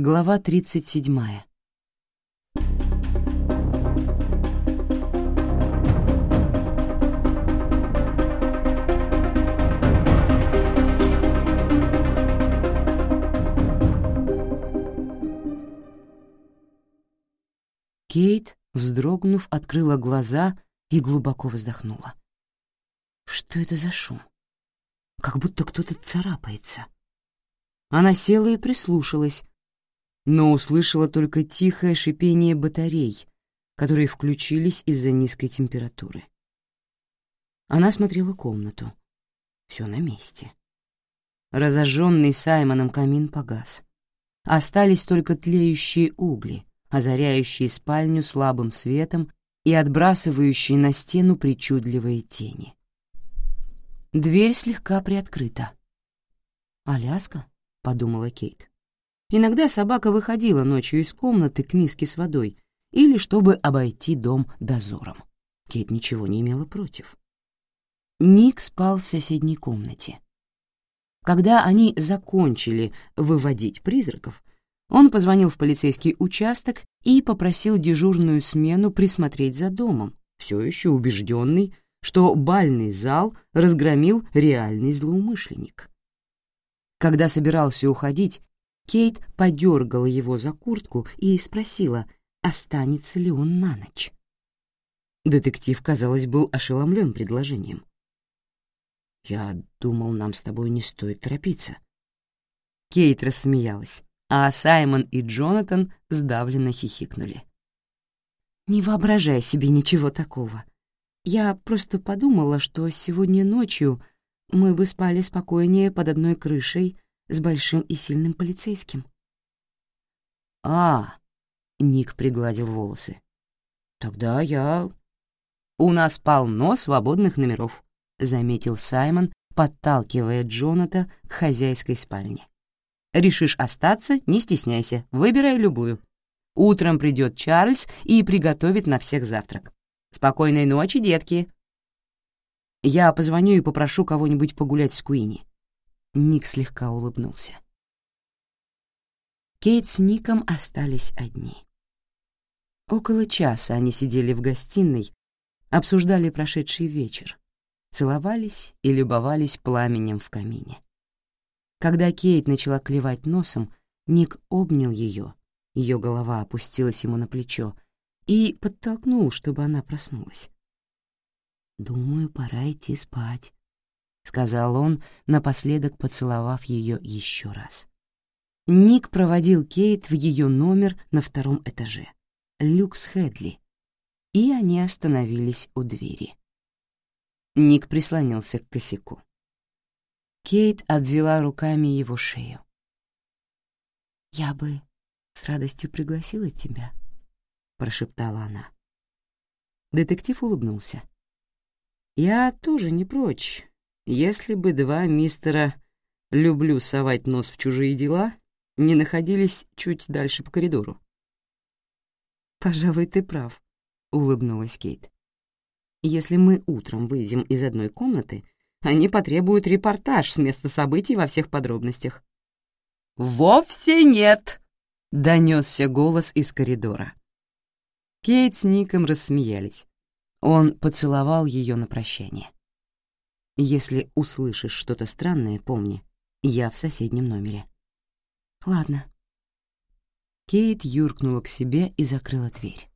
Глава 37. Кейт, вздрогнув, открыла глаза и глубоко вздохнула. Что это за шум? Как будто кто-то царапается. Она села и прислушалась, но услышала только тихое шипение батарей, которые включились из-за низкой температуры. Она смотрела комнату. Все на месте. Разожженный Саймоном камин погас. Остались только тлеющие угли, озаряющие спальню слабым светом и отбрасывающие на стену причудливые тени. Дверь слегка приоткрыта. «Аляска?» — подумала Кейт. Иногда собака выходила ночью из комнаты к миске с водой или чтобы обойти дом дозором. Кит ничего не имела против. Ник спал в соседней комнате. Когда они закончили выводить призраков, он позвонил в полицейский участок и попросил дежурную смену присмотреть за домом, все еще убежденный, что бальный зал разгромил реальный злоумышленник. Когда собирался уходить, Кейт подергала его за куртку и спросила, останется ли он на ночь. Детектив, казалось, был ошеломлен предложением. «Я думал, нам с тобой не стоит торопиться». Кейт рассмеялась, а Саймон и Джонатан сдавленно хихикнули. «Не воображай себе ничего такого. Я просто подумала, что сегодня ночью мы бы спали спокойнее под одной крышей, с большим и сильным полицейским. «А!» — Ник пригладил волосы. «Тогда я...» «У нас полно свободных номеров», — заметил Саймон, подталкивая Джоната к хозяйской спальне. «Решишь остаться, не стесняйся, выбирай любую. Утром придет Чарльз и приготовит на всех завтрак. Спокойной ночи, детки!» «Я позвоню и попрошу кого-нибудь погулять с Куини. Ник слегка улыбнулся. Кейт с Ником остались одни. Около часа они сидели в гостиной, обсуждали прошедший вечер, целовались и любовались пламенем в камине. Когда Кейт начала клевать носом, Ник обнял ее, ее голова опустилась ему на плечо и подтолкнул, чтобы она проснулась. «Думаю, пора идти спать», сказал он, напоследок поцеловав ее еще раз. Ник проводил Кейт в ее номер на втором этаже, люкс Хедли, и они остановились у двери. Ник прислонился к косяку. Кейт обвела руками его шею. «Я бы с радостью пригласила тебя», — прошептала она. Детектив улыбнулся. «Я тоже не прочь, если бы два мистера «люблю совать нос в чужие дела» не находились чуть дальше по коридору. «Пожалуй, ты прав», — улыбнулась Кейт. «Если мы утром выйдем из одной комнаты, они потребуют репортаж с места событий во всех подробностях». «Вовсе нет!» — донесся голос из коридора. Кейт с Ником рассмеялись. Он поцеловал ее на прощание. Если услышишь что-то странное, помни, я в соседнем номере. Ладно. Кейт юркнула к себе и закрыла дверь.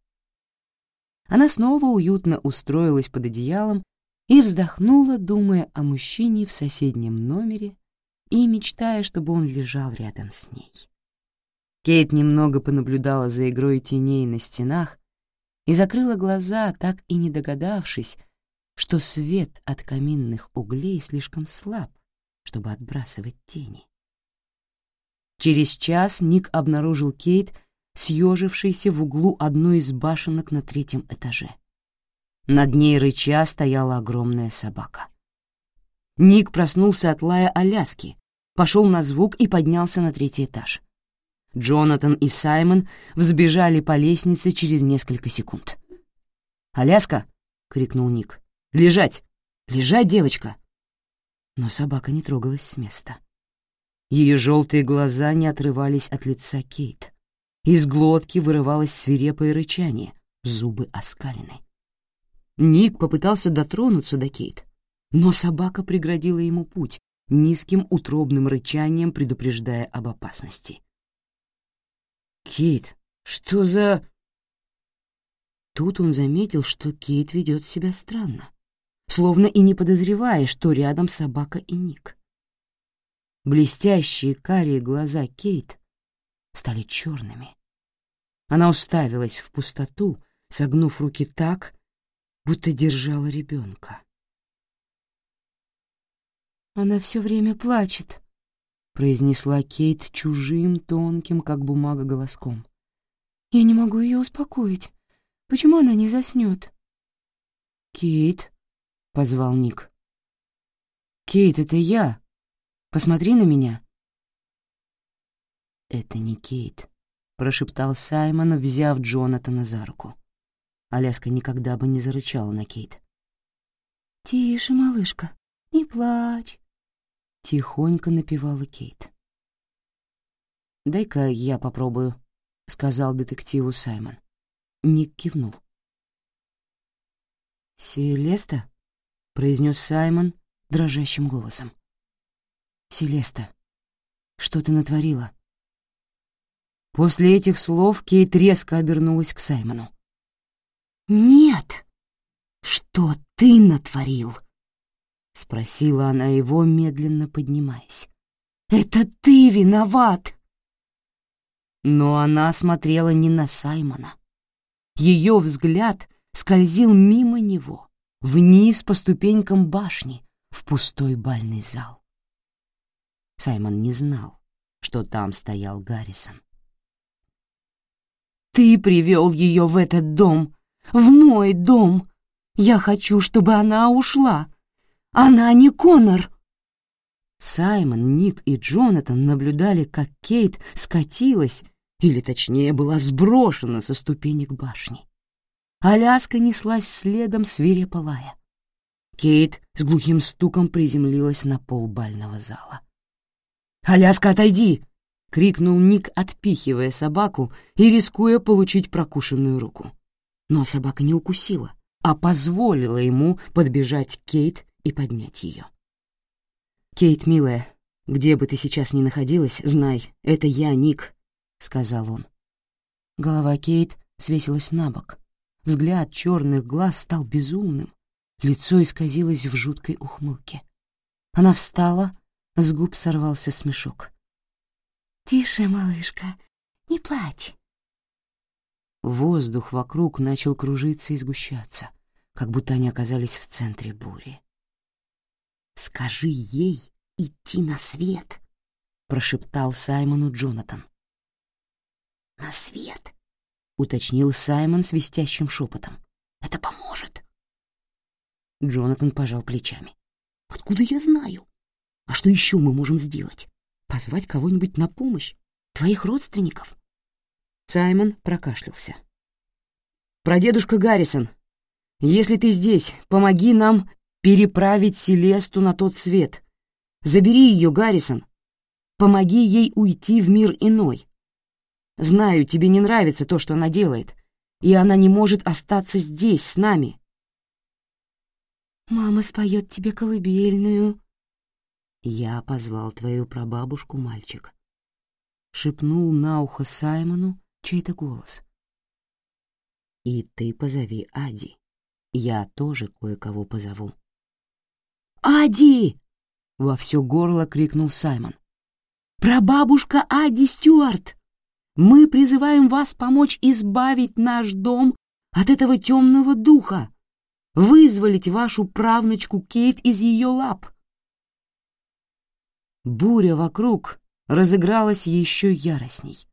Она снова уютно устроилась под одеялом и вздохнула, думая о мужчине в соседнем номере и мечтая, чтобы он лежал рядом с ней. Кейт немного понаблюдала за игрой теней на стенах и закрыла глаза, так и не догадавшись, что свет от каминных углей слишком слаб, чтобы отбрасывать тени. Через час Ник обнаружил Кейт, съежившейся в углу одной из башенок на третьем этаже. Над ней рыча стояла огромная собака. Ник проснулся от лая Аляски, пошел на звук и поднялся на третий этаж. Джонатан и Саймон взбежали по лестнице через несколько секунд. «Аляска!» — крикнул Ник. Лежать! Лежать, девочка!» Но собака не трогалась с места. Ее желтые глаза не отрывались от лица Кейт. Из глотки вырывалось свирепое рычание, зубы оскалены. Ник попытался дотронуться до Кейт, но собака преградила ему путь, низким утробным рычанием предупреждая об опасности. «Кейт, что за...» Тут он заметил, что Кейт ведет себя странно словно и не подозревая, что рядом собака и Ник. Блестящие карие глаза Кейт стали черными. Она уставилась в пустоту, согнув руки так, будто держала ребенка. «Она все время плачет», — произнесла Кейт чужим, тонким, как бумага, голоском. «Я не могу ее успокоить. Почему она не заснет?» «Кейт», — позвал Ник. «Кейт, это я! Посмотри на меня!» «Это не Кейт», — прошептал Саймон, взяв Джонатана за руку. Аляска никогда бы не зарычала на Кейт. «Тише, малышка, не плачь», — тихонько напевала Кейт. «Дай-ка я попробую», — сказал детективу Саймон. Ник кивнул. «Селеста?» — произнес Саймон дрожащим голосом. «Селеста, что ты натворила?» После этих слов Кейт резко обернулась к Саймону. «Нет! Что ты натворил?» — спросила она его, медленно поднимаясь. «Это ты виноват!» Но она смотрела не на Саймона. Ее взгляд скользил мимо него, вниз по ступенькам башни в пустой бальный зал. Саймон не знал, что там стоял Гаррисон. «Ты привел ее в этот дом, в мой дом. Я хочу, чтобы она ушла. Она не Конор!» Саймон, Ник и Джонатан наблюдали, как Кейт скатилась, или точнее была сброшена со ступенек башни. Аляска неслась следом свирепо. Кейт с глухим стуком приземлилась на пол бального зала. «Аляска, отойди!» — крикнул Ник, отпихивая собаку и рискуя получить прокушенную руку. Но собака не укусила, а позволила ему подбежать к Кейт и поднять ее. «Кейт, милая, где бы ты сейчас ни находилась, знай, это я, Ник», — сказал он. Голова Кейт свесилась на бок — Взгляд черных глаз стал безумным. Лицо исказилось в жуткой ухмылке. Она встала, с губ сорвался смешок. «Тише, малышка, не плачь!» Воздух вокруг начал кружиться и сгущаться, как будто они оказались в центре бури. «Скажи ей идти на свет!» — прошептал Саймону Джонатан. «На свет!» уточнил Саймон свистящим шепотом. «Это поможет». Джонатан пожал плечами. «Откуда я знаю? А что еще мы можем сделать? Позвать кого-нибудь на помощь? Твоих родственников?» Саймон прокашлялся. Продедушка Гаррисон, если ты здесь, помоги нам переправить Селесту на тот свет. Забери ее, Гаррисон. Помоги ей уйти в мир иной. Знаю, тебе не нравится то, что она делает, и она не может остаться здесь, с нами». «Мама споет тебе колыбельную». «Я позвал твою прабабушку, мальчик», — шепнул на ухо Саймону чей-то голос. «И ты позови Ади. Я тоже кое-кого позову». «Ади!» — во все горло крикнул Саймон. «Прабабушка Ади Стюарт!» Мы призываем вас помочь избавить наш дом от этого темного духа, вызволить вашу правнучку Кейт из ее лап. Буря вокруг разыгралась еще яростней.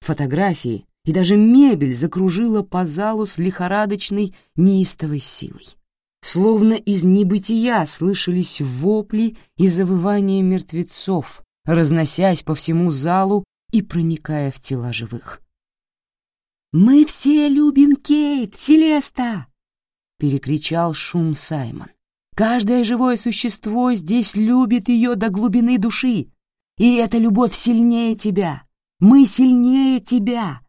Фотографии и даже мебель закружила по залу с лихорадочной неистовой силой. Словно из небытия слышались вопли и завывания мертвецов, разносясь по всему залу и проникая в тела живых. «Мы все любим Кейт, Селеста!» — перекричал шум Саймон. «Каждое живое существо здесь любит ее до глубины души, и эта любовь сильнее тебя. Мы сильнее тебя.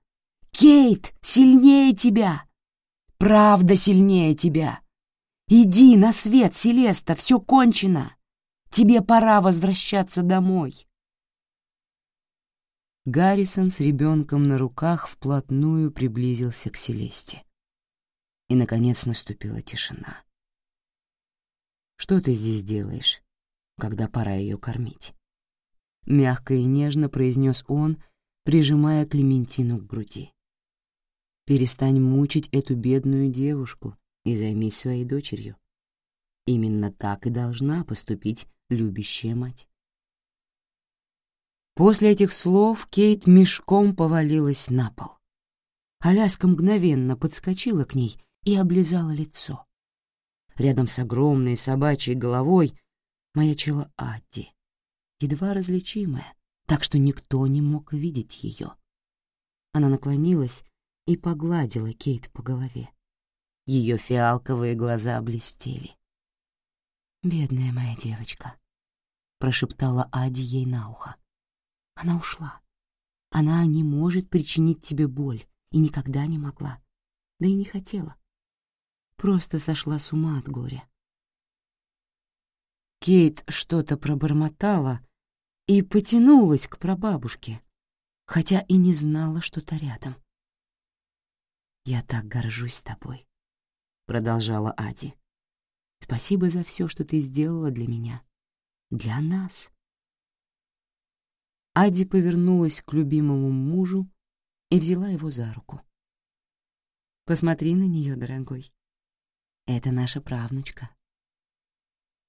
Кейт сильнее тебя. Правда сильнее тебя. Иди на свет, Селеста, все кончено. Тебе пора возвращаться домой». Гаррисон с ребенком на руках вплотную приблизился к Селесте. И, наконец, наступила тишина. «Что ты здесь делаешь, когда пора ее кормить?» Мягко и нежно произнес он, прижимая Клементину к груди. «Перестань мучить эту бедную девушку и займись своей дочерью. Именно так и должна поступить любящая мать». После этих слов Кейт мешком повалилась на пол. Аляска мгновенно подскочила к ней и облизала лицо. Рядом с огромной собачьей головой маячила Адди, едва различимая, так что никто не мог видеть ее. Она наклонилась и погладила Кейт по голове. Ее фиалковые глаза блестели. «Бедная моя девочка», — прошептала Адди ей на ухо. Она ушла. Она не может причинить тебе боль и никогда не могла, да и не хотела. Просто сошла с ума от горя. Кейт что-то пробормотала и потянулась к прабабушке, хотя и не знала, что то рядом. «Я так горжусь тобой», — продолжала Ади. «Спасибо за все, что ты сделала для меня, для нас». Ади повернулась к любимому мужу и взяла его за руку. «Посмотри на нее, дорогой. Это наша правнучка».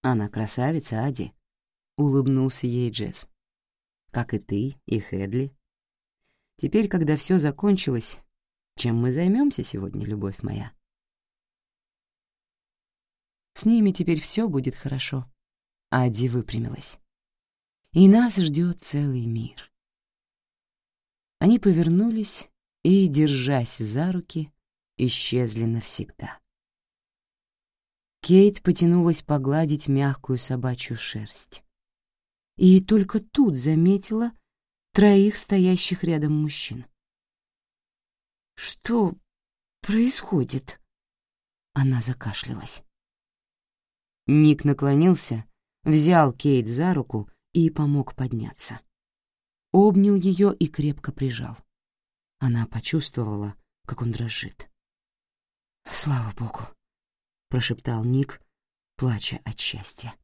«Она красавица, Ади», — улыбнулся ей Джесс. «Как и ты, и Хедли. Теперь, когда все закончилось, чем мы займемся сегодня, любовь моя?» «С ними теперь все будет хорошо», — Ади выпрямилась и нас ждет целый мир. Они повернулись и, держась за руки, исчезли навсегда. Кейт потянулась погладить мягкую собачью шерсть. И только тут заметила троих стоящих рядом мужчин. «Что происходит?» Она закашлялась. Ник наклонился, взял Кейт за руку и помог подняться. Обнял ее и крепко прижал. Она почувствовала, как он дрожит. «Слава богу!» — прошептал Ник, плача от счастья.